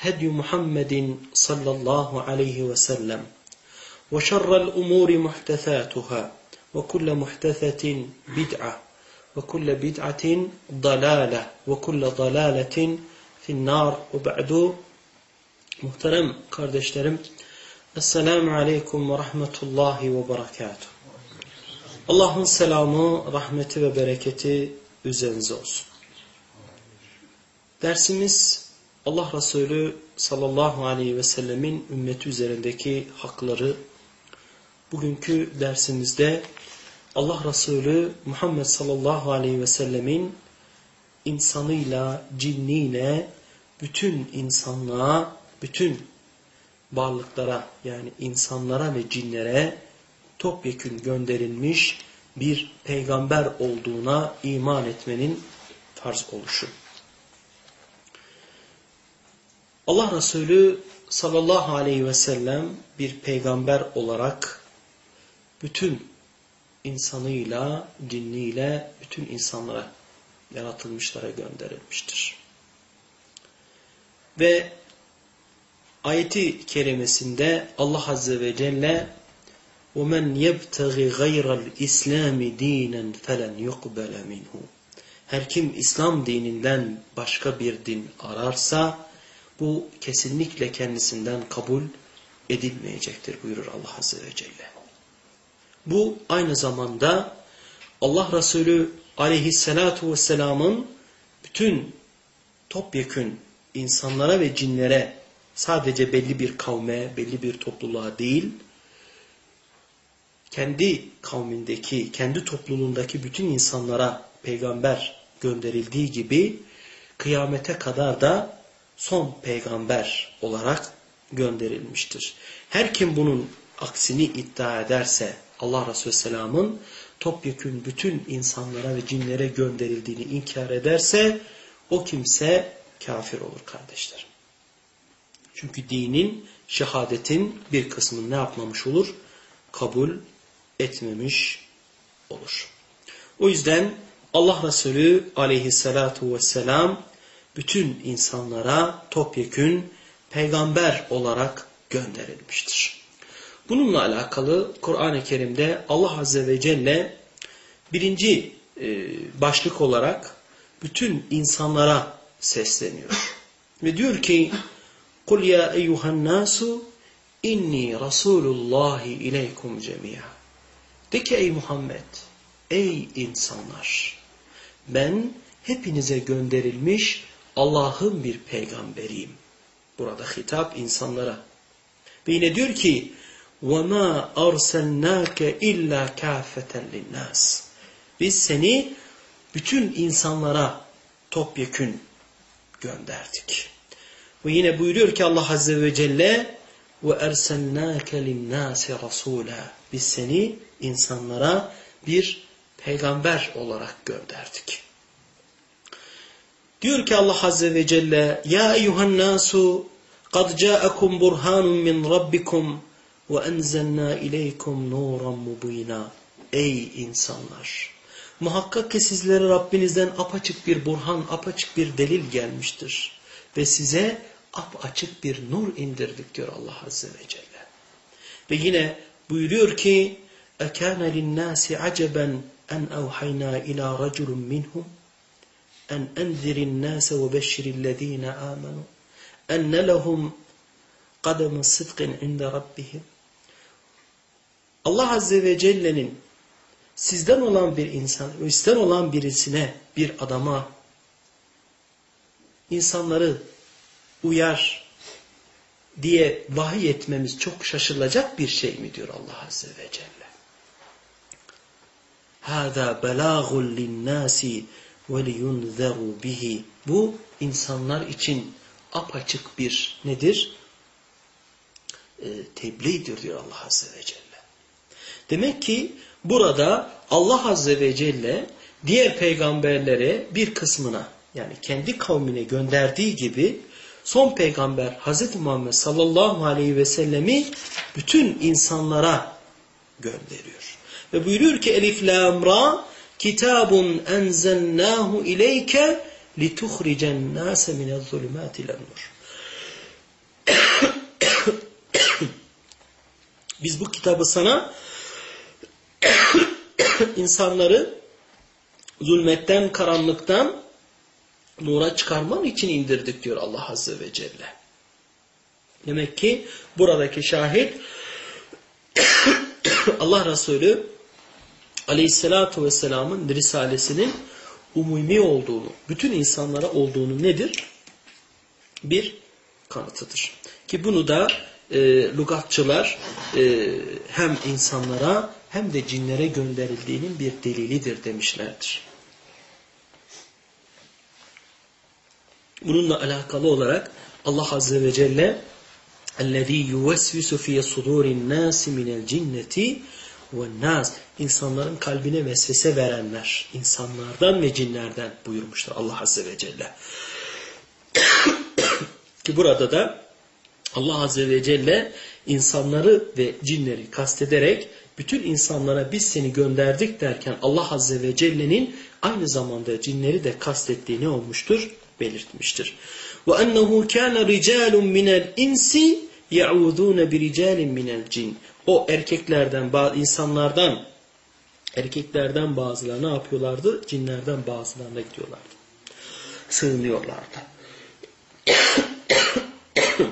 هدي محمد صلى الله عليه وسلم وشر الأمور محدثاتها وكل محدثة بدعة وكل بدعة ضلالة وكل ضلالة في النار وبعد muhterem kardeşlerim Esselamu Aleyküm ve Rahmetullahi ve Berekatuhu Allah'ın selamı, rahmeti ve bereketi üzerinize olsun. Dersimiz Allah Resulü sallallahu aleyhi ve sellemin ümmeti üzerindeki hakları. Bugünkü dersimizde Allah Resulü Muhammed sallallahu aleyhi ve sellemin insanıyla, cinniyle, bütün insanlığa, bütün varlıklara yani insanlara ve cinlere topyekün gönderilmiş bir peygamber olduğuna iman etmenin farz oluşu. Allah Resulü sallallahu aleyhi ve sellem bir peygamber olarak bütün insanıyla, cinniyle, bütün insanlara, yaratılmışlara gönderilmiştir. Ve ayeti kerimesinde Allah Azze ve Celle وَمَنْ يَبْتَغِ غَيْرَ الْاِسْلَامِ دِينًا فَلَنْ يُقْبَلَ مِنْهُ Her kim İslam dininden başka bir din ararsa bu kesinlikle kendisinden kabul edilmeyecektir buyurur Allah Azze ve Celle. Bu aynı zamanda Allah Resulü aleyhissalatu vesselamın bütün topyekün insanlara ve cinlere sadece belli bir kavme, belli bir topluluğa değil, kendi kavmindeki, kendi topluluğundaki bütün insanlara peygamber gönderildiği gibi kıyamete kadar da son peygamber olarak gönderilmiştir. Her kim bunun aksini iddia ederse Allah Resulü Selam'ın topyekün bütün insanlara ve cinlere gönderildiğini inkar ederse o kimse kafir olur kardeşlerim. Çünkü dinin, şehadetin bir kısmını ne yapmamış olur? Kabul etmemiş olur. O yüzden Allah Resulü aleyhissalatu vesselam bütün insanlara topyekün peygamber olarak gönderilmiştir. Bununla alakalı Kur'an-ı Kerim'de Allah Azze ve Celle birinci e, başlık olarak bütün insanlara sesleniyor. Ve diyor ki قُلْ يَا اَيُّهَا النَّاسُ اِنِّي رَسُولُ اللّٰهِ اِلَيْكُمْ جَمِيعًا De ki ey Muhammed, ey insanlar, ben hepinize gönderilmiş Allah'ın bir peygamberiyim. Burada hitap insanlara. Ve yine diyor ki وَمَا أَرْسَلْنَاكَ اِلَّا كَافَةً لِلنَّاسِ Biz seni bütün insanlara topyekün gönderdik. Ve yine buyuruyor ki Allah Azze ve Celle وَاَرْسَلْنَاكَ لِلنَّاسِ رَسُولًا Biz seni insanlara bir peygamber olarak gönderdik. Diyor ki Allah Azze ve Celle Ya eyyuhan nasu قد جاءكم برهان من ربكم وَاَنْزَلْنَا اِلَيْكُمْ نُورًا مُب۪ينًا Ey insanlar! Muhakkak ki sizlere Rabbinizden apaçık bir burhan, apaçık bir delil gelmiştir. Ve size apaçık bir nur indirdik diyor Allah Azze ve Celle. Ve yine buyuruyor ki اَكَانَ لِلنَّاسِ عَجَبًا اَنْ اَوْحَيْنَا اِلَى رَجُلٌ مِّنْهُمْ اَنْ اَنْذِرِ النَّاسَ وَبَشِّرِ الَّذ۪ينَ آمَنُوا اَنَّ لَهُمْ قَدَمَ صِدْقٍ عِنْدَ رَبِّهِمْ Allah Azze ve Celle'nin sizden olan bir insan, sizden olan birisine, bir adama insanları uyar diye vahiy etmemiz çok şaşılacak bir şey mi diyor Allah Azze ve Celle. هَذَا بَلَاغٌ لِلنَّاسِ وَلِيُنْذَرُوا bihi. Bu insanlar için apaçık bir nedir? E, tebliğdir diyor Allah Azze ve Celle. Demek ki burada Allah Azze ve Celle diğer peygamberlere bir kısmına yani kendi kavmine gönderdiği gibi son peygamber Hz. Muhammed sallallahu aleyhi ve sellemi bütün insanlara gönderiyor. Ve buyuruyor ki Elif Lam Ra kitabun enzelnahu ileyke lituhricen nase minel zulümati nur. Biz bu kitabı sana insanları zulmetten, karanlıktan nura çıkarman için indirdik diyor Allah Azze ve Celle. Demek ki buradaki şahit Allah Resulü Aleyhisselatü Vesselam'ın risalesinin umumi olduğunu, bütün insanlara olduğunu nedir? Bir kanıtıdır. Ki bunu da e, lugatçılar e, hem insanlara hem de cinlere gönderildiğinin bir delilidir demişlerdir. Bununla alakalı olarak Allah Azze ve Celle اَلَّذ۪ي يُوَسْوِسُ فِي صُدُورِ النَّاسِ مِنَ الْجِنَّةِ وَالنَّاسِ İnsanların kalbine vesvese verenler, insanlardan ve cinlerden buyurmuştur Allah Azze ve Celle. Ki burada da Allah Azze ve Celle insanları ve cinleri kastederek bütün insanlara biz seni gönderdik derken Allah Azze ve Celle'nin aynı zamanda cinleri de kastettiği ne olmuştur? Belirtmiştir. وَاَنَّهُ كَانَ رِجَالٌ مِنَ الْاِنْسِ يَعُوذُونَ بِرِجَالٍ مِنَ الْجِنِ o erkeklerden, insanlardan, erkeklerden bazıları ne yapıyorlardı? Cinlerden bazılarına gidiyorlardı. Sığınıyorlardı.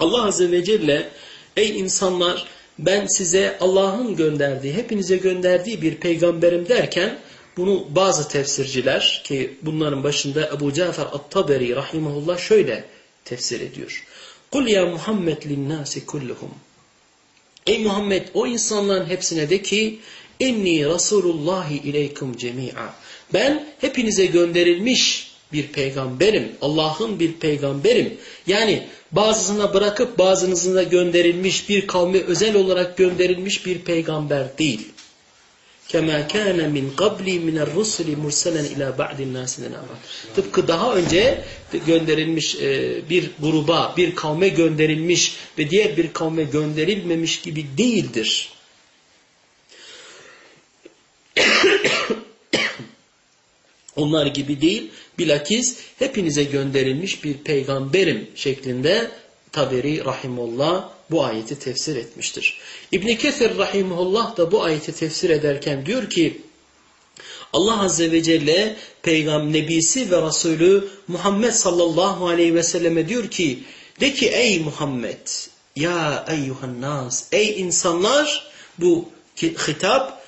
Allah Azze ve Celle ey insanlar ben size Allah'ın gönderdiği, hepinize gönderdiği bir peygamberim derken bunu bazı tefsirciler ki bunların başında Ebu Cafer At-Taberi rahimahullah şöyle tefsir ediyor. Kul ya Muhammed linnâsi kulluhum. Ey Muhammed o insanların hepsine de ki inni Resulullahi ileykum cemi'a. Ben hepinize gönderilmiş bir peygamberim. Allah'ın bir peygamberim. Yani bazısına bırakıp bazınızına gönderilmiş bir kavme özel olarak gönderilmiş bir peygamber değil كَمَا كَانَ مِنْ قَبْلِ مِنَ الرُّسُلِ مُرْسَلًا اِلَى بَعْدِ النَّاسِ Tıpkı daha önce gönderilmiş e, bir gruba, bir kavme gönderilmiş ve diğer bir kavme gönderilmemiş gibi değildir. Onlar gibi değil, bilakis hepinize gönderilmiş bir peygamberim şeklinde Taberi Rahimullah bu ayeti tefsir etmiştir. İbn Kesir Rahimullah da bu ayeti tefsir ederken diyor ki Allah Azze ve Celle Peygamber Nebisi ve Resulü Muhammed sallallahu aleyhi ve selleme diyor ki de ki ey Muhammed ya eyyuhan nas ey insanlar bu hitap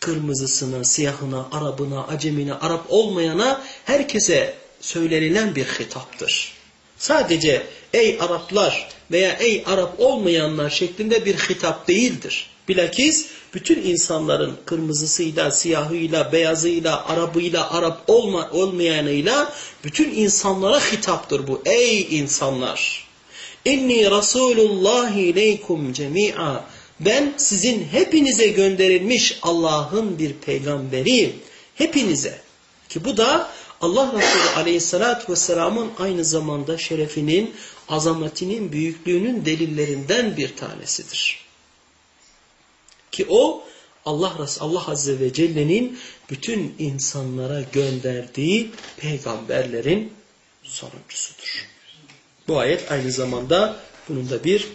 kırmızısına, siyahına, Arabına, Acemine, Arap olmayana herkese söylenilen bir hitaptır. Sadece ey Araplar veya ey Arap olmayanlar şeklinde bir hitap değildir. Bilakis bütün insanların kırmızısıyla, siyahıyla, beyazıyla, Arabıyla, Arap olma, olmayanıyla bütün insanlara hitaptır bu. Ey insanlar! İnni Resulullah ileykum cemi'a. Ben sizin hepinize gönderilmiş Allah'ın bir peygamberiyim. Hepinize. Ki bu da Allah Resulü aleyhissalatü vesselamın aynı zamanda şerefinin, azametinin, büyüklüğünün delillerinden bir tanesidir. Ki o Allah Allah Azze ve Celle'nin bütün insanlara gönderdiği peygamberlerin sonuncusudur. Bu ayet aynı zamanda bunun da bir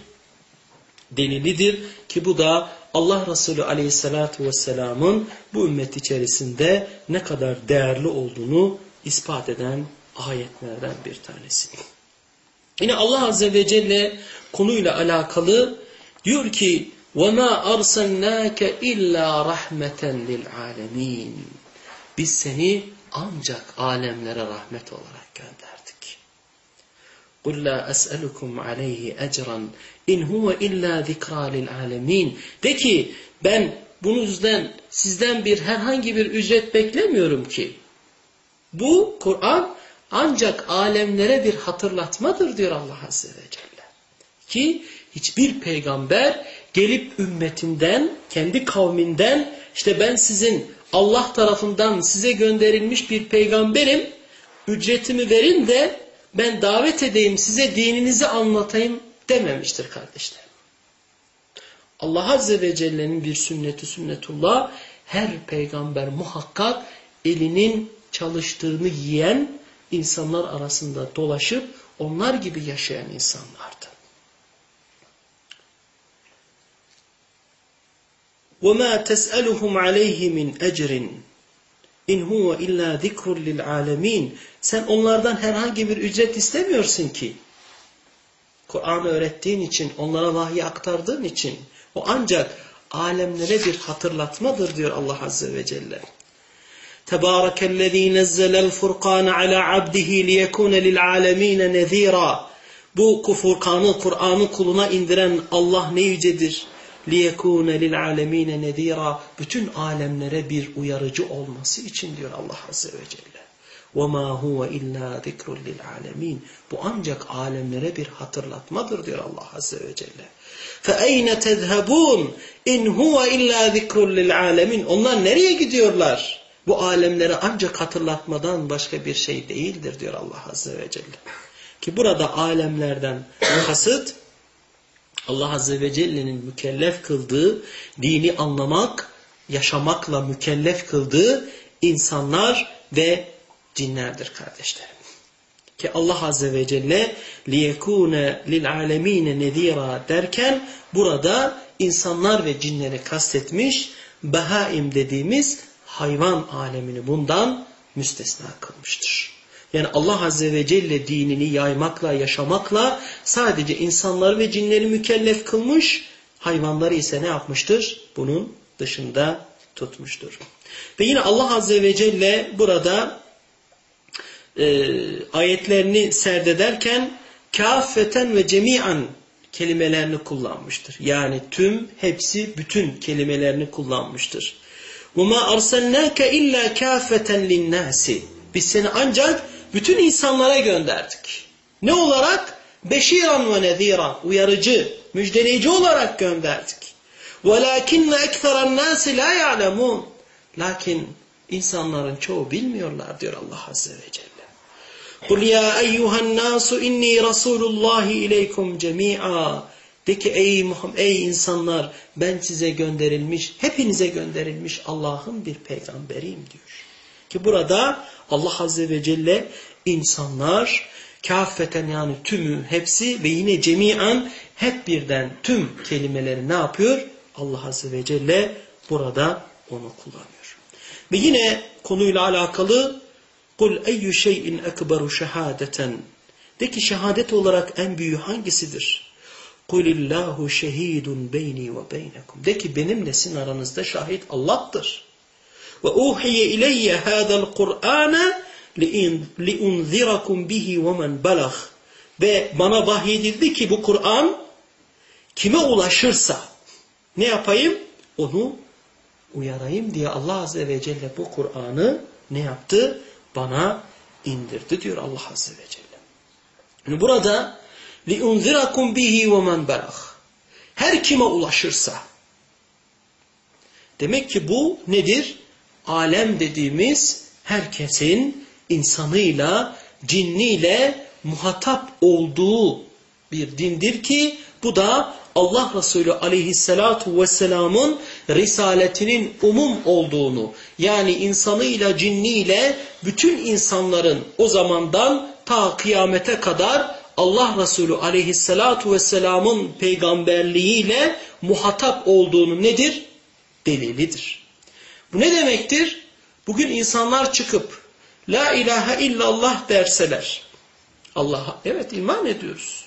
delilidir ki bu da Allah Resulü Aleyhisselatü Vesselam'ın bu ümmet içerisinde ne kadar değerli olduğunu ispat eden ayetlerden bir tanesi. Yine Allah Azze ve Celle konuyla alakalı diyor ki وَمَا أَرْسَلْنَاكَ إِلَّا رَحْمَةً لِلْعَالَمِينَ Biz seni ancak alemlere rahmet olarak gönderdik. قُلْ لَا أَسْأَلُكُمْ عَلَيْهِ أَجْرًا اِنْ هُوَ اِلَّا ذِكْرَى لِلْعَالَمِينَ De ki ben bunuzdan sizden bir herhangi bir ücret beklemiyorum ki. Bu Kur'an ancak alemlere bir hatırlatmadır diyor Allah Azze ve Celle. Ki hiçbir peygamber gelip ümmetinden, kendi kavminden işte ben sizin Allah tarafından size gönderilmiş bir peygamberim, ücretimi verin de ben davet edeyim size dininizi anlatayım dememiştir kardeşler. Allah Azze ve Celle'nin bir sünneti sünnetullah her peygamber muhakkak elinin çalıştığını yiyen insanlar arasında dolaşıp onlar gibi yaşayan insanlardı. وَمَا تَسْأَلُهُمْ عَلَيْهِ مِنْ اَجْرٍ اِنْ هُوَ اِلَّا ذِكْرٌ لِلْعَالَمِينَ Sen onlardan herhangi bir ücret istemiyorsun ki. Kur'an'ı öğrettiğin için, onlara vahiy aktardığın için o ancak alemlere bir hatırlatmadır diyor Allah Azze ve Celle. Tebârekellezî nezzelel furkâne alâ abdihi liyekûne lil'âlemîne nezîrâ. Bu Furkan'ı, Kur'an'ı kuluna indiren Allah ne yücedir. لِيَكُونَ لِلْعَالَم۪ينَ نَذ۪يرًا Bütün alemlere bir uyarıcı olması için diyor Allah Azze ve Celle. وَمَا هُوَ اِلَّا ذِكْرٌ لِلْعَالَم۪ينَ Bu ancak alemlere bir hatırlatmadır diyor Allah Azze ve Celle. فَاَيْنَ تَذْهَبُونَ اِنْ هُوَ اِلَّا ذِكْرٌ لِلْعَالَم۪ينَ Onlar nereye gidiyorlar? Bu alemlere ancak hatırlatmadan başka bir şey değildir diyor Allah Azze ve Celle. Ki burada alemlerden kasıt Allah Azze ve Celle'nin mükellef kıldığı dini anlamak, yaşamakla mükellef kıldığı insanlar ve cinlerdir kardeşlerim. Ki Allah Azze ve Celle liyekune lil alemine nezira derken burada insanlar ve cinleri kastetmiş behaim dediğimiz hayvan alemini bundan müstesna kılmıştır. Yani Allah Azze ve Celle dinini yaymakla, yaşamakla sadece insanları ve cinleri mükellef kılmış, hayvanları ise ne yapmıştır? Bunun dışında tutmuştur. Ve yine Allah Azze ve Celle burada e, ayetlerini serdederken kâffeten ve cemi'an kelimelerini kullanmıştır. Yani tüm, hepsi, bütün kelimelerini kullanmıştır. وَمَا أَرْسَلْنَاكَ اِلَّا كَافَّةً لِلنَّاسِ Biz seni ancak bütün insanlara gönderdik. Ne olarak? Beşiran ve nezira, uyarıcı, müjdeleyici olarak gönderdik. وَلَاكِنَّ اَكْثَرَ النَّاسِ لَا يَعْلَمُونَ Lakin insanların çoğu bilmiyorlar diyor Allah Azze ve Celle. قُلْ يَا اَيُّهَا النَّاسُ اِنِّي رَسُولُ اللّٰهِ اِلَيْكُمْ جَمِيعًا de ki ey, ey insanlar ben size gönderilmiş, hepinize gönderilmiş Allah'ın bir peygamberiyim diyor. Ki burada Allah Azze ve Celle insanlar kâffeten yani tümü hepsi ve yine cemiyen hep birden tüm kelimeleri ne yapıyor? Allah Azze ve Celle burada onu kullanıyor. Ve yine konuyla alakalı kul eyyü şeyin ekberu şehadeten de ki şehadet olarak en büyüğü hangisidir? Kulillahu şehidun beyni ve beynekum. De ki benimle sizin aranızda şahit Allah'tır. Ve uhiye ileyye hâzel Kur'âne liunzirakum bihi ve men belag. Ve bana vahyedildi ki bu Kur'an kime ulaşırsa ne yapayım? Onu uyarayım diye Allah Azze ve Celle bu Kur'an'ı ne yaptı? Bana indirdi diyor Allah Azze ve Celle. Yani burada bihi ve men belag. Her kime ulaşırsa. Demek ki bu nedir? alem dediğimiz herkesin insanıyla, cinniyle muhatap olduğu bir dindir ki bu da Allah Resulü aleyhissalatu vesselamın risaletinin umum olduğunu yani insanıyla cinniyle bütün insanların o zamandan ta kıyamete kadar Allah Resulü aleyhissalatu vesselamın peygamberliğiyle muhatap olduğunu nedir? Delilidir. Bu ne demektir? Bugün insanlar çıkıp La ilahe illallah derseler Allah'a evet iman ediyoruz.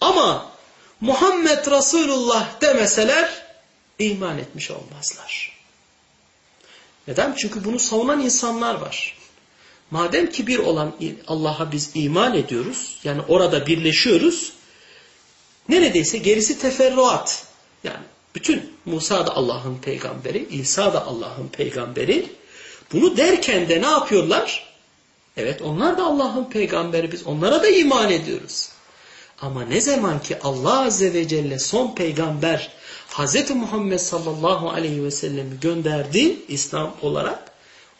Ama Muhammed Resulullah demeseler iman etmiş olmazlar. Neden? Çünkü bunu savunan insanlar var. Madem ki bir olan Allah'a biz iman ediyoruz, yani orada birleşiyoruz, neredeyse gerisi teferruat. Yani bütün Musa da Allah'ın peygamberi, İsa da Allah'ın peygamberi. Bunu derken de ne yapıyorlar? Evet onlar da Allah'ın peygamberi, biz onlara da iman ediyoruz. Ama ne zaman ki Allah Azze ve Celle son peygamber Hz. Muhammed sallallahu aleyhi ve sellem'i gönderdi İslam olarak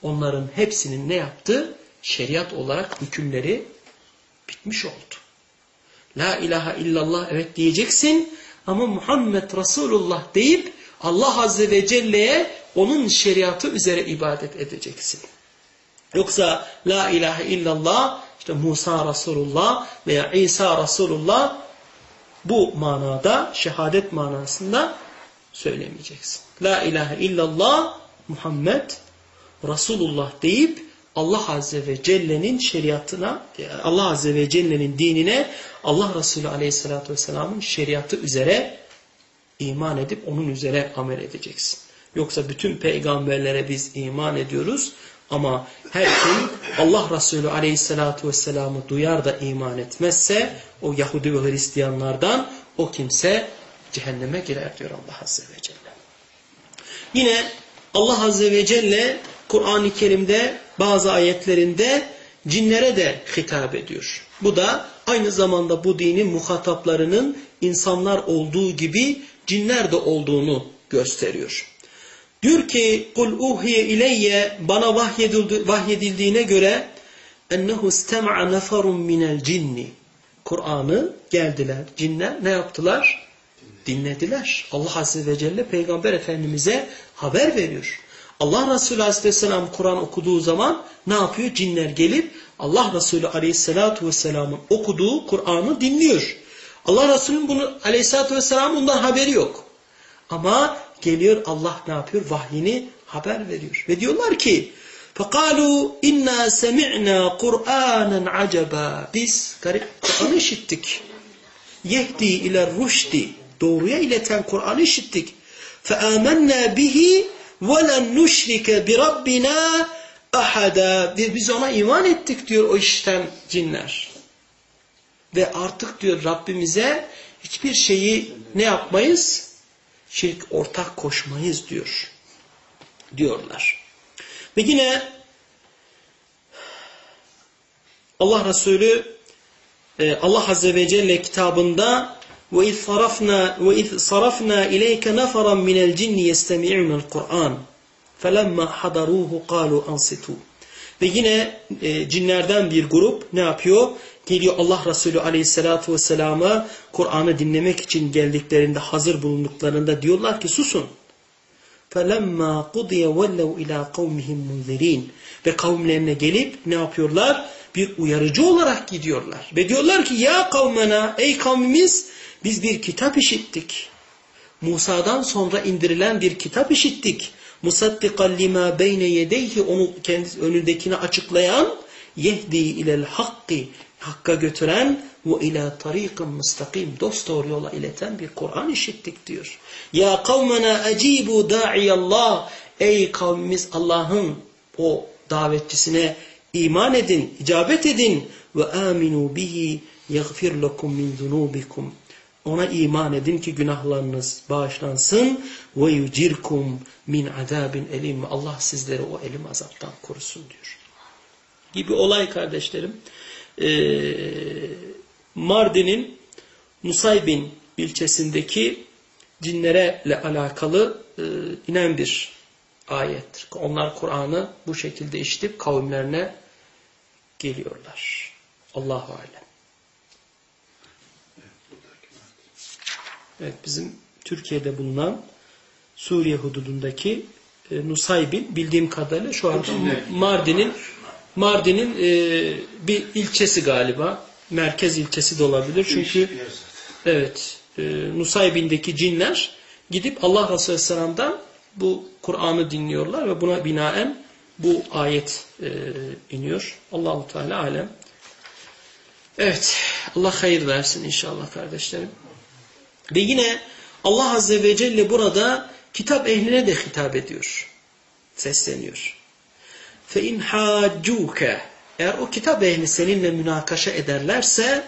onların hepsinin ne yaptı? Şeriat olarak hükümleri bitmiş oldu. La ilahe illallah evet diyeceksin ama Muhammed Resulullah deyip Allah Azze ve Celle'ye onun şeriatı üzere ibadet edeceksin. Yoksa La ilahe illallah işte Musa Resulullah veya İsa Resulullah bu manada şehadet manasında söylemeyeceksin. La ilahe illallah Muhammed Resulullah deyip Allah Azze ve Celle'nin şeriatına, Allah Azze ve Celle'nin dinine Allah Resulü Aleyhisselatü Vesselam'ın şeriatı üzere iman edip onun üzere amel edeceksin. Yoksa bütün peygamberlere biz iman ediyoruz ama her kim Allah Resulü Aleyhisselatü Vesselam'ı duyar da iman etmezse o Yahudi ve Hristiyanlardan o kimse cehenneme girer diyor Allah Azze ve Celle. Yine Allah Azze ve Celle Kur'an-ı Kerim'de bazı ayetlerinde cinlere de hitap ediyor. Bu da aynı zamanda bu dinin muhataplarının insanlar olduğu gibi cinler de olduğunu gösteriyor. Diyor ki kul uhiye ileyye bana vahyedildi, vahyedildiğine göre ennehu istema'a neferun minel cinni. Kur'an'ı geldiler. Cinler ne yaptılar? Dinlediler. Allah Azze ve Celle Peygamber Efendimiz'e haber veriyor. Allah Resulü Aleyhisselam Kur'an okuduğu zaman ne yapıyor? Cinler gelip Allah Resulü Aleyhisselatü Vesselam'ın okuduğu Kur'an'ı dinliyor. Allah Resulü'nün bunu Aleyhisselatü Vesselam bundan haberi yok. Ama geliyor Allah ne yapıyor? Vahyini haber veriyor. Ve diyorlar ki فَقَالُوا اِنَّا سَمِعْنَا قُرْآنًا عَجَبًا Biz garip Kur'an'ı işittik. Yehdi ile rüşdi. Doğruya ileten Kur'an'ı işittik. فَآمَنَّا بِهِ وَلَنْ نُشْرِكَ بِرَبِّنَا ahada. Biz ona iman ettik diyor o işten cinler. Ve artık diyor Rabbimize hiçbir şeyi ne yapmayız? Şirk ortak koşmayız diyor. Diyorlar. Ve yine Allah Resulü e, Allah Azze ve Celle kitabında ve iz sarafna ve iz sarafna ileyke neferan minel cinni yestemi'unel Kur'an felemma hadaruhu qalu ansitu ve yine e, cinlerden bir grup ne yapıyor? Geliyor Allah Resulü aleyhissalatu vesselama Kur'an'ı dinlemek için geldiklerinde hazır bulunduklarında diyorlar ki susun. فَلَمَّا قُضِيَ وَلَّوْا اِلَى قَوْمِهِمْ مُنْذِر۪ينَ Ve kavimlerine gelip ne yapıyorlar? Bir uyarıcı olarak gidiyorlar. Ve diyorlar ki ya kavmena ey kavmimiz biz bir kitap işittik. Musa'dan sonra indirilen bir kitap işittik. Musaddiqan lima beyne yedeyhi onu kendi önündekini açıklayan yehdi ilel hakki hakka götüren ve ila tariqin mustakim dost doğru yola ileten bir Kur'an işittik diyor. Ya kavmena acibu da'iyallah ey kavmimiz Allah'ın o davetçisine iman edin, icabet edin ve aminu bihi yaghfir lekum min zunubikum ona iman edin ki günahlarınız bağışlansın ve yucirkum min azabin. Allah sizleri o elim azaptan korusun diyor. Gibi olay kardeşlerim. Ee, Mardin'in Nusaybin ilçesindeki cinlerle alakalı e, inen bir ayettir. Onlar Kur'an'ı bu şekilde işitip kavimlerine geliyorlar. Allahu alem. Evet bizim Türkiye'de bulunan Suriye hududundaki e, Nusaybin bildiğim kadarıyla şu anda Mardin'in Mardin'in e, bir ilçesi galiba. Merkez ilçesi de olabilir. Çünkü evet e, Nusaybin'deki cinler gidip Allah Resulü Aleyhisselam'dan bu Kur'an'ı dinliyorlar ve buna binaen bu ayet e, iniyor. Allahu Teala alem. Evet. Allah hayır versin inşallah kardeşlerim. Ve yine Allah Azze ve Celle burada kitap ehline de hitap ediyor. Sesleniyor. فَاِنْ حَاجُّوكَ Eğer o kitap ehli seninle münakaşa ederlerse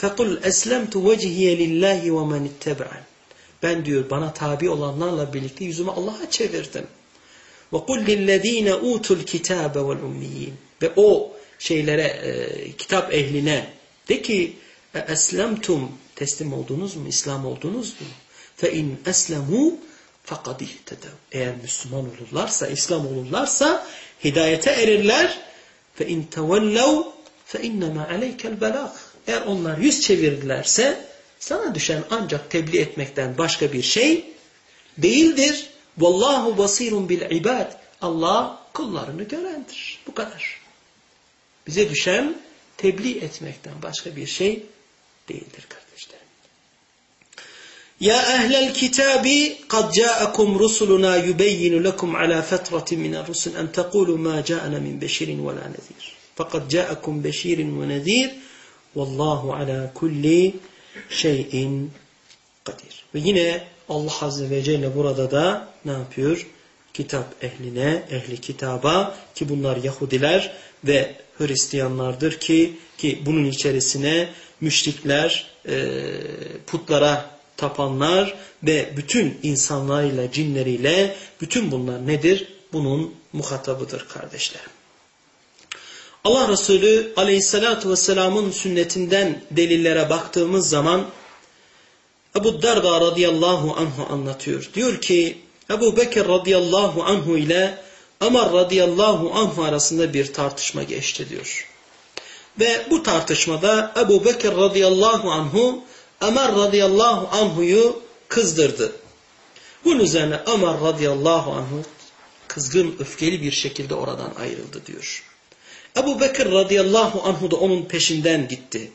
فَقُلْ اَسْلَمْتُ وَجْهِيَ لِلّٰهِ وَمَنِ اتَّبَعًا Ben diyor bana tabi olanlarla birlikte yüzümü Allah'a çevirdim. وَقُلْ لِلَّذ۪ينَ اُوتُوا الْكِتَابَ وَالْاُمِّيِّينَ Ve o şeylere, e, kitap ehline de ki e eslemtum teslim oldunuz mu? İslam oldunuz mu? Fe in eslemu fakat ihtedev. Eğer Müslüman olurlarsa, İslam olurlarsa hidayete erirler. Fe in tevellev fe innema aleykel belag. Eğer onlar yüz çevirirlerse sana düşen ancak tebliğ etmekten başka bir şey değildir. Vallahu basirun bil ibad. Allah kullarını görendir. Bu kadar. Bize düşen tebliğ etmekten başka bir şey değildir kardeşlerim. Ya ehlel kitabi kad ca'akum rusuluna yubeyyinu lekum ala fetratin minel rusul en tekulu ma ca'ana min beşirin ve la nezir. Fakat ca'akum beşirin ve nezir vallahu ala kulli şeyin kadir. Ve yine Allah Azze ve Celle burada da ne yapıyor? Kitap ehline, ehli kitaba ki bunlar Yahudiler ve Hristiyanlardır ki ki bunun içerisine müşrikler, e, putlara tapanlar ve bütün insanlarıyla, cinleriyle bütün bunlar nedir? Bunun muhatabıdır kardeşlerim. Allah Resulü aleyhissalatu vesselamın sünnetinden delillere baktığımız zaman Ebu Darda radıyallahu anhu anlatıyor. Diyor ki Ebu Bekir radıyallahu anhu ile Ömer radıyallahu anhu arasında bir tartışma geçti diyor. Ve bu tartışmada Ebu Bekir radıyallahu anhu Ömer radıyallahu anhu'yu kızdırdı. Bunun üzerine Ömer radıyallahu anhu kızgın öfkeli bir şekilde oradan ayrıldı diyor. Ebu Bekir radıyallahu anhu da onun peşinden gitti.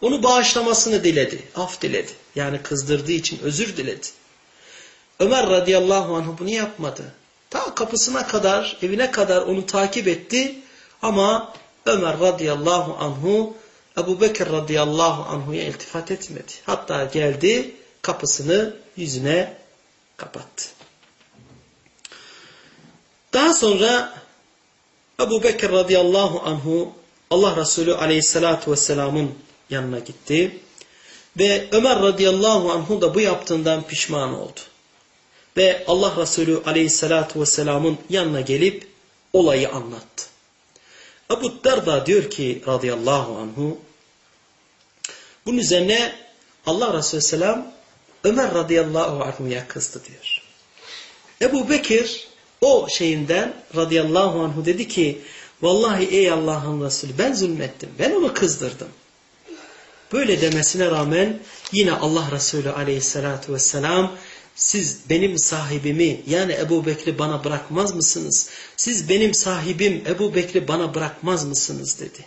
Onu bağışlamasını diledi, af diledi. Yani kızdırdığı için özür diledi. Ömer radıyallahu anh bunu yapmadı. Ta kapısına kadar, evine kadar onu takip etti. Ama Ömer radıyallahu anhu Ebu Bekir radıyallahu anhuya iltifat etmedi. Hatta geldi kapısını yüzüne kapattı. Daha sonra Ebu Bekir radıyallahu anhu Allah Resulü aleyhissalatu vesselamın yanına gitti. Ve Ömer radıyallahu anhu da bu yaptığından pişman oldu. Ve Allah Resulü aleyhissalatu vesselamın yanına gelip olayı anlattı. Ebu Derda diyor ki radıyallahu anhu bunun üzerine Allah Resulü selam Ömer radıyallahu anhu'ya kızdı diyor. Ebu Bekir o şeyinden radıyallahu anhu dedi ki vallahi ey Allah'ın Resulü ben zulmettim. Ben onu kızdırdım. Böyle demesine rağmen yine Allah Resulü aleyhissalatu vesselam siz benim sahibimi yani Ebu Bekri bana bırakmaz mısınız? Siz benim sahibim Ebu Bekri bana bırakmaz mısınız dedi.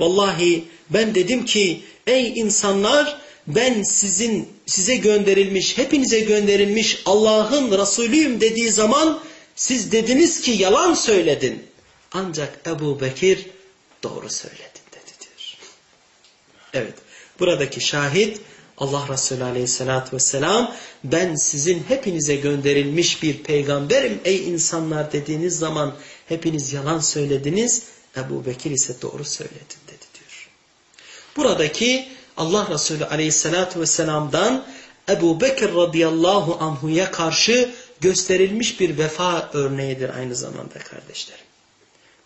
Vallahi ben dedim ki ey insanlar ben sizin size gönderilmiş hepinize gönderilmiş Allah'ın Resulüyüm dediği zaman siz dediniz ki yalan söyledin. Ancak Ebu Bekir doğru söyledi dedi diyor. Evet buradaki şahit Allah Resulü aleyhissalatü vesselam ben sizin hepinize gönderilmiş bir peygamberim ey insanlar dediğiniz zaman hepiniz yalan söylediniz. Ebu Bekir ise doğru söyledin dedi diyor. Buradaki Allah Resulü aleyhissalatü vesselam'dan Ebu Bekir radıyallahu anhuya karşı gösterilmiş bir vefa örneğidir aynı zamanda kardeşlerim.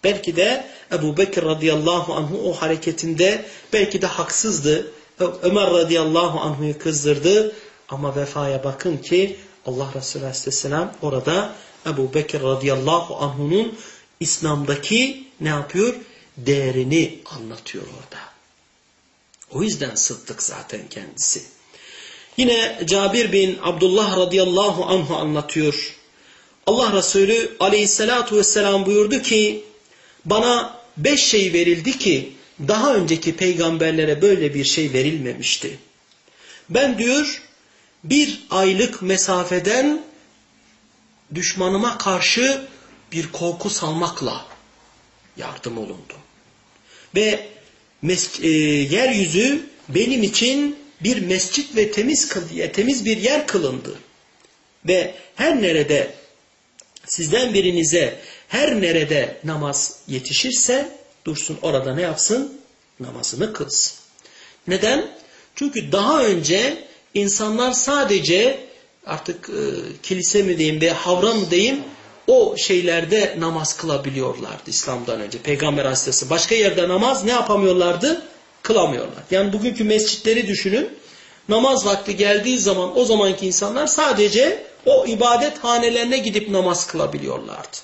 Belki de Ebu Bekir radıyallahu anhu o hareketinde belki de haksızdı Ömer radıyallahu anhu'yu kızdırdı ama vefaya bakın ki Allah Resulü aleyhisselam orada Ebu Bekir radıyallahu anhu'nun İslam'daki ne yapıyor? değerini anlatıyor orada. O yüzden sıddık zaten kendisi. Yine Cabir bin Abdullah radıyallahu anhu anlatıyor. Allah Resulü aleyhissalatu vesselam buyurdu ki bana beş şey verildi ki daha önceki peygamberlere böyle bir şey verilmemişti. Ben diyor bir aylık mesafeden düşmanıma karşı bir korku salmakla yardım olundu. Ve e, yeryüzü benim için bir mescit ve temiz, temiz bir yer kılındı. Ve her nerede sizden birinize her nerede namaz yetişirse dursun orada ne yapsın? Namazını kılsın. Neden? Çünkü daha önce insanlar sadece artık e, kilise mi diyeyim veya havra mı diyeyim o şeylerde namaz kılabiliyorlardı İslam'dan önce. Peygamber Aleyhisselam başka yerde namaz ne yapamıyorlardı? Kılamıyorlar. Yani bugünkü mescitleri düşünün. Namaz vakti geldiği zaman o zamanki insanlar sadece o ibadet hanelerine gidip namaz kılabiliyorlardı.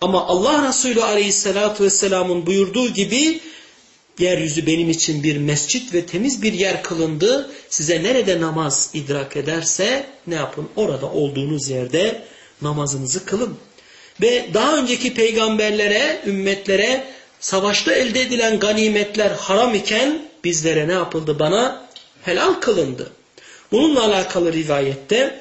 Ama Allah Resulü Aleyhisselatü Vesselam'ın buyurduğu gibi yeryüzü benim için bir mescit ve temiz bir yer kılındı. Size nerede namaz idrak ederse ne yapın? Orada olduğunuz yerde namazınızı kılın. Ve daha önceki peygamberlere, ümmetlere savaşta elde edilen ganimetler haram iken bizlere ne yapıldı bana? Helal kılındı. Bununla alakalı rivayette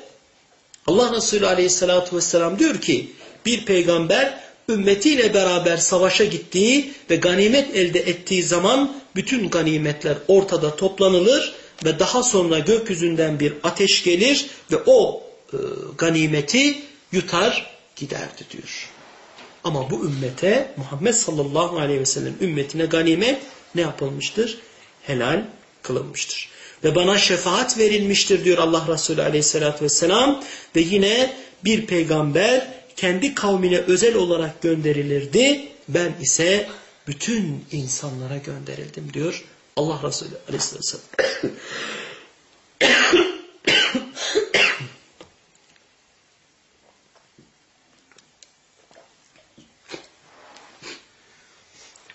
Allah Resulü aleyhissalatu vesselam diyor ki bir peygamber ümmetiyle beraber savaşa gittiği ve ganimet elde ettiği zaman bütün ganimetler ortada toplanılır ve daha sonra gökyüzünden bir ateş gelir ve o e, ganimeti yutar giderdi diyor. Ama bu ümmete Muhammed sallallahu aleyhi ve sellem ümmetine ganimet ne yapılmıştır? Helal kılınmıştır. Ve bana şefaat verilmiştir diyor Allah Resulü aleyhissalatü vesselam. Ve yine bir peygamber kendi kavmine özel olarak gönderilirdi. Ben ise bütün insanlara gönderildim diyor Allah Resulü aleyhissalatü vesselam.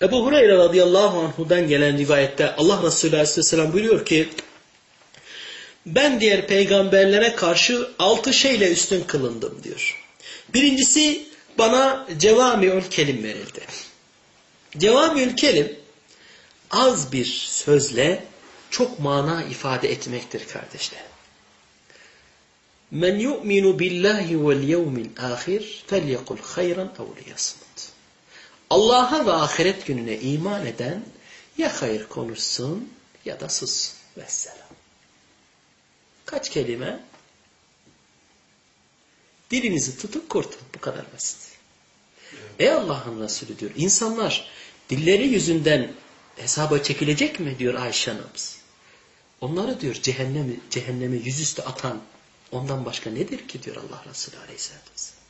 Ebu Hureyre radıyallahu anhudan gelen rivayette Allah Resulü aleyhisselam buyuruyor ki ben diğer peygamberlere karşı altı şeyle üstün kılındım diyor. Birincisi bana cevamiül kelim verildi. Cevamiül kelim az bir sözle çok mana ifade etmektir kardeşler. Men yu'minu billahi vel yevmil ahir felyekul hayran ev. Allah'a ve ahiret gününe iman eden ya hayır konuşsun ya da sussun. Vesselam. Kaç kelime? Dilinizi tutup kurtun. Bu kadar basit. Ey Allah'ın Resulü diyor. İnsanlar dilleri yüzünden hesaba çekilecek mi diyor Ayşe anamız. Onları diyor cehenneme, cehenneme yüzüstü atan ondan başka nedir ki diyor Allah Resulü Aleyhisselatü Vesselam.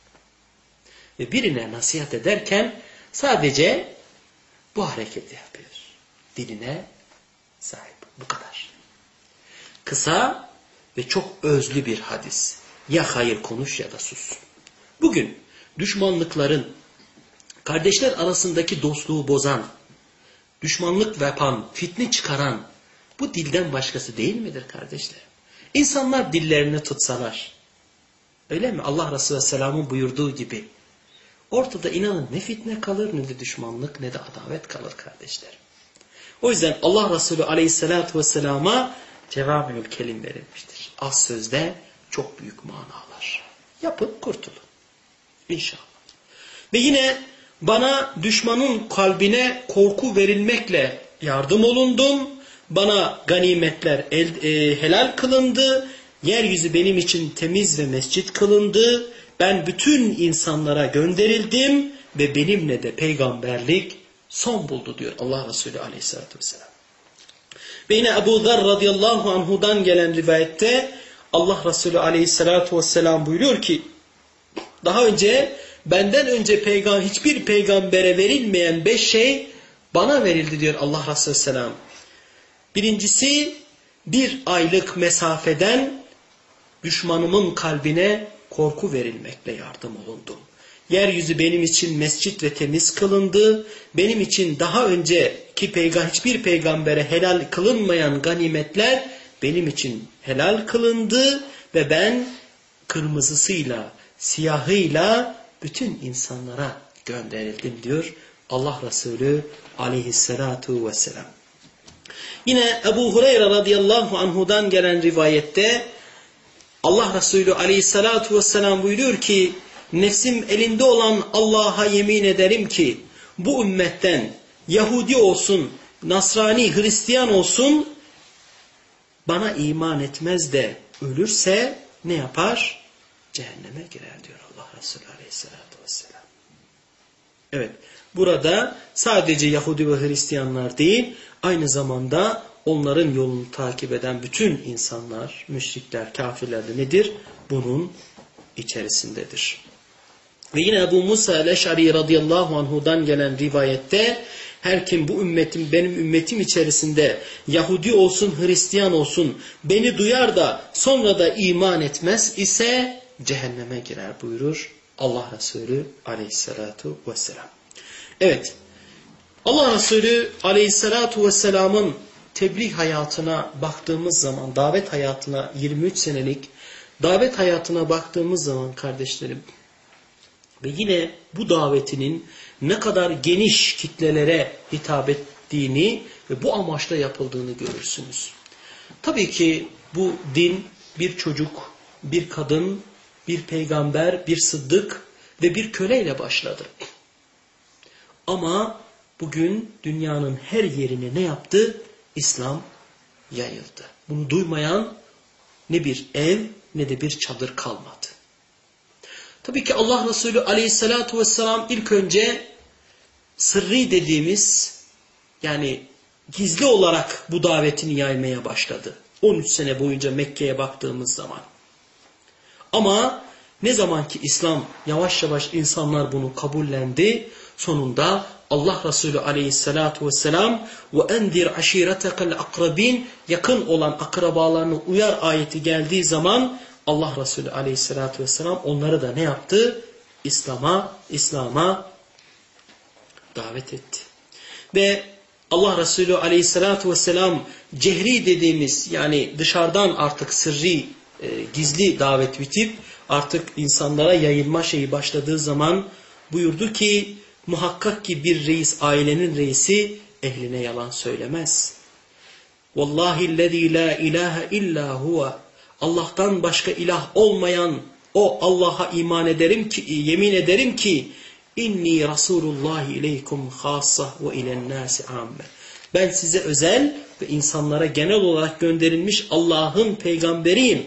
Ve birine nasihat ederken sadece bu hareketi yapıyor. Diline sahip. Bu kadar. Kısa ve çok özlü bir hadis. Ya hayır konuş ya da sus. Bugün düşmanlıkların, kardeşler arasındaki dostluğu bozan, düşmanlık yapan, fitne çıkaran bu dilden başkası değil midir kardeşler? İnsanlar dillerini tutsalar, öyle mi? Allah Resulü Selam'ın buyurduğu gibi, ortada inanın ne fitne kalır ne de düşmanlık ne de adavet kalır kardeşler. O yüzden Allah Resulü Aleyhisselatü Vesselam'a cevabül kelim verilmiştir. Az sözde çok büyük manalar. Yapın kurtulun. İnşallah. Ve yine bana düşmanın kalbine korku verilmekle yardım olundum. Bana ganimetler el, e, helal kılındı. Yeryüzü benim için temiz ve mescit kılındı. Ben bütün insanlara gönderildim ve benimle de peygamberlik son buldu diyor Allah Resulü aleyhissalatü vesselam. Ve yine Ebu Zer radıyallahu anhudan gelen rivayette Allah Resulü aleyhissalatu vesselam buyuruyor ki daha önce benden önce peygam hiçbir peygambere verilmeyen beş şey bana verildi diyor Allah Resulü selam. Birincisi bir aylık mesafeden düşmanımın kalbine korku verilmekle yardım olundum. Yeryüzü benim için mescit ve temiz kılındı. Benim için daha önceki peygamber, hiçbir peygambere helal kılınmayan ganimetler benim için helal kılındı ve ben kırmızısıyla, siyahıyla bütün insanlara gönderildim diyor Allah Resulü aleyhissalatu vesselam. Yine Ebu Hureyre radıyallahu anhudan gelen rivayette Allah Resulü aleyhissalatu vesselam buyuruyor ki nefsim elinde olan Allah'a yemin ederim ki bu ümmetten Yahudi olsun, Nasrani, Hristiyan olsun bana iman etmez de ölürse ne yapar? Cehenneme girer diyor Allah Resulü aleyhissalatu vesselam. Evet burada sadece Yahudi ve Hristiyanlar değil aynı zamanda onların yolunu takip eden bütün insanlar, müşrikler, kafirler de nedir? Bunun içerisindedir. Ve yine Ebu Musa el-Eş'ari radıyallahu anhudan gelen rivayette her kim bu ümmetim benim ümmetim içerisinde Yahudi olsun Hristiyan olsun beni duyar da sonra da iman etmez ise cehenneme girer buyurur Allah Resulü aleyhissalatu vesselam. Evet Allah Resulü aleyhissalatu vesselamın tebliğ hayatına baktığımız zaman davet hayatına 23 senelik davet hayatına baktığımız zaman kardeşlerim ve yine bu davetinin ne kadar geniş kitlelere hitap ettiğini ve bu amaçla yapıldığını görürsünüz. Tabii ki bu din bir çocuk, bir kadın, bir peygamber, bir sıddık ve bir köleyle başladı. Ama bugün dünyanın her yerine ne yaptı? İslam yayıldı. Bunu duymayan ne bir ev ne de bir çadır kalmadı. Tabii ki Allah Resulü aleyhissalatu vesselam ilk önce sırrı dediğimiz yani gizli olarak bu davetini yaymaya başladı. 13 sene boyunca Mekke'ye baktığımız zaman. Ama ne zaman ki İslam yavaş yavaş insanlar bunu kabullendi sonunda Allah Resulü aleyhissalatu vesselam ve endir aşiretekal akrabin yakın olan akrabalarını uyar ayeti geldiği zaman Allah Resulü aleyhissalatu vesselam onları da ne yaptı? İslam'a İslam'a davet etti. Ve Allah Resulü aleyhissalatu vesselam cehri dediğimiz yani dışarıdan artık sırrı e, gizli davet bitip artık insanlara yayılma şeyi başladığı zaman buyurdu ki muhakkak ki bir reis ailenin reisi ehline yalan söylemez. Vallahi lezî la ilahe illa huve Allah'tan başka ilah olmayan o Allah'a iman ederim ki yemin ederim ki inni Rasulullah ileykum hassa ve ilen nasi amme. Ben size özel ve insanlara genel olarak gönderilmiş Allah'ın peygamberiyim.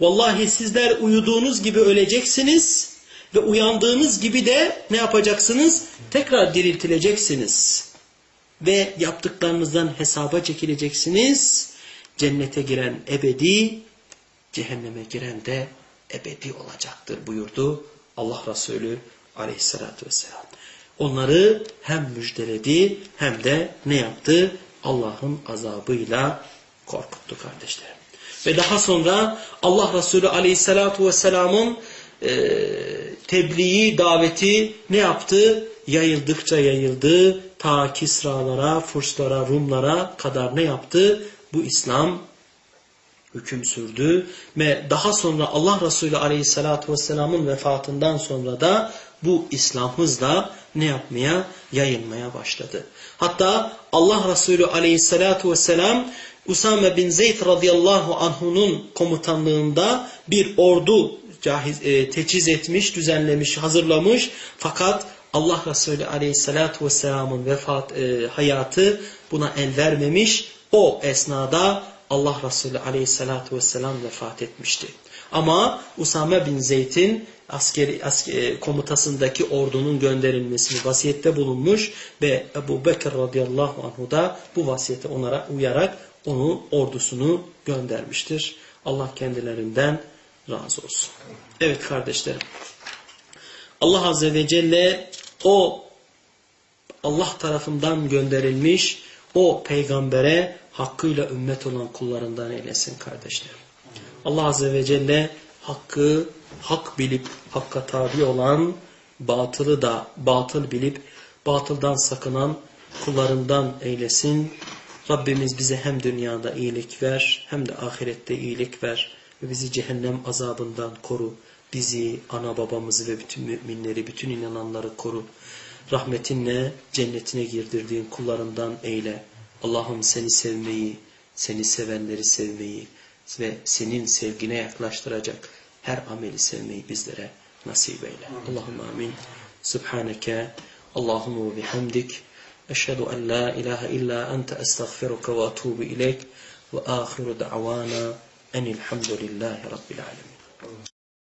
Vallahi sizler uyuduğunuz gibi öleceksiniz ve uyandığınız gibi de ne yapacaksınız? Tekrar diriltileceksiniz. Ve yaptıklarınızdan hesaba çekileceksiniz. Cennete giren ebedi, cehenneme giren de ebedi olacaktır buyurdu Allah Resulü aleyhissalatü vesselam. Onları hem müjdeledi hem de ne yaptı? Allah'ın azabıyla korkuttu kardeşlerim. Ve daha sonra Allah Resulü aleyhissalatu vesselamın e, tebliği, daveti ne yaptı? Yayıldıkça yayıldı. Ta Kisralara, Furslara, Rumlara kadar ne yaptı? Bu İslam hüküm sürdü. Ve daha sonra Allah Resulü aleyhissalatu vesselamın vefatından sonra da bu İslam hızla ne yapmaya? Yayılmaya başladı. Hatta Allah Resulü aleyhissalatu vesselam Usame bin Zeyd radıyallahu anhunun komutanlığında bir ordu e, teçhiz etmiş, düzenlemiş, hazırlamış. Fakat Allah Resulü aleyhissalatu vesselamın vefat e, hayatı buna el vermemiş. O esnada Allah Resulü aleyhissalatu vesselam vefat etmişti. Ama Usame bin Zeyd'in askeri, askeri komutasındaki ordunun gönderilmesini vasiyette bulunmuş ve Ebu Bekir radıyallahu anhu da bu vasiyete onlara uyarak onu ordusunu göndermiştir. Allah kendilerinden razı olsun. Evet kardeşlerim. Allah Azze ve Celle o Allah tarafından gönderilmiş o peygambere hakkıyla ümmet olan kullarından eylesin kardeşlerim. Allah Azze ve Celle hakkı hak bilip hakka tabi olan batılı da batıl bilip batıldan sakınan kullarından eylesin. Rabbimiz bize hem dünyada iyilik ver hem de ahirette iyilik ver ve bizi cehennem azabından koru. Bizi, ana babamızı ve bütün müminleri, bütün inananları koru. Rahmetinle cennetine girdirdiğin kullarından eyle. Allah'ım seni sevmeyi, seni sevenleri sevmeyi ve senin sevgine yaklaştıracak her ameli sevmeyi bizlere nasip eyle. Allahümme amin. Subhaneke Allahümme bihamdik. Eşhedü en la ilahe illa ente estağfiruka ve atubu ileyk ve ahiru da'vana enilhamdülillahi rabbil alemin.